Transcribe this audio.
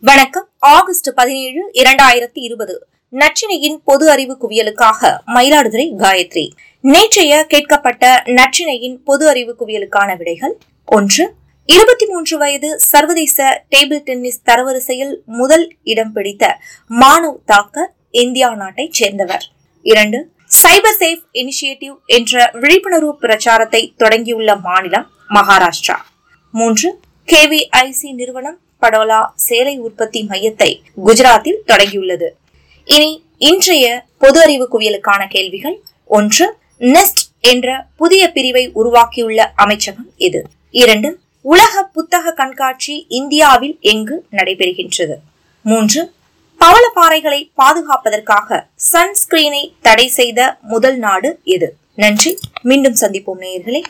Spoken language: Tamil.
வணக்கம். ஆகஸ்ட் பதினேழு இரண்டாயிரத்தி இருபது. நச்சினையின் பொது அறிவு குவியலுக்காக மயிலாடுதுறை காயத்ரி. நேற்றைய கேட்கப்பட்ட நச்சினையின் பொது அறிவு குவியலுக்கான விடைகள் ஒன்று. இருபத்தி மூன்று வயது சர்வதேச டேபிள் டென்னிஸ் தரவரிசையில் முதல் இடம் பிடித்த மானவ் தாக்கர் இந்தியா நாட்டைச் சேர்ந்தவர். இரண்டு. சைபர் சேஃப் இனிஷியேட்டிவ் என்ற விழிப்புணர்வு பிரச்சாரத்தை தொடங்கியுள்ள மாநிலம் மகாராஷ்டிரா. மூன்று. கேவிஐசி நிறுவனம் படோலா சேலை உற்பத்தி மையத்தை குஜராத்தில் தொடங்கியுள்ளது. இனி இன்றைய பொது அறிவு குவியலுக்கான கேள்விகள். ஒன்று நெஸ்ட் என்ற புதிய பிரிவை உருவாக்கியுள்ள அமைச்சகம் இது இரண்டு உலக புத்தக கண்காட்சி இந்தியாவில் எங்கு நடைபெறுகின்றது? மூன்று பவளப்பாறைகளை பாதுகாப்பதற்காக சன்ஸ்கிரீனை தடை செய்த முதல் நாடு எது? நன்றி மீண்டும் சந்திப்போம் நேயர்களே.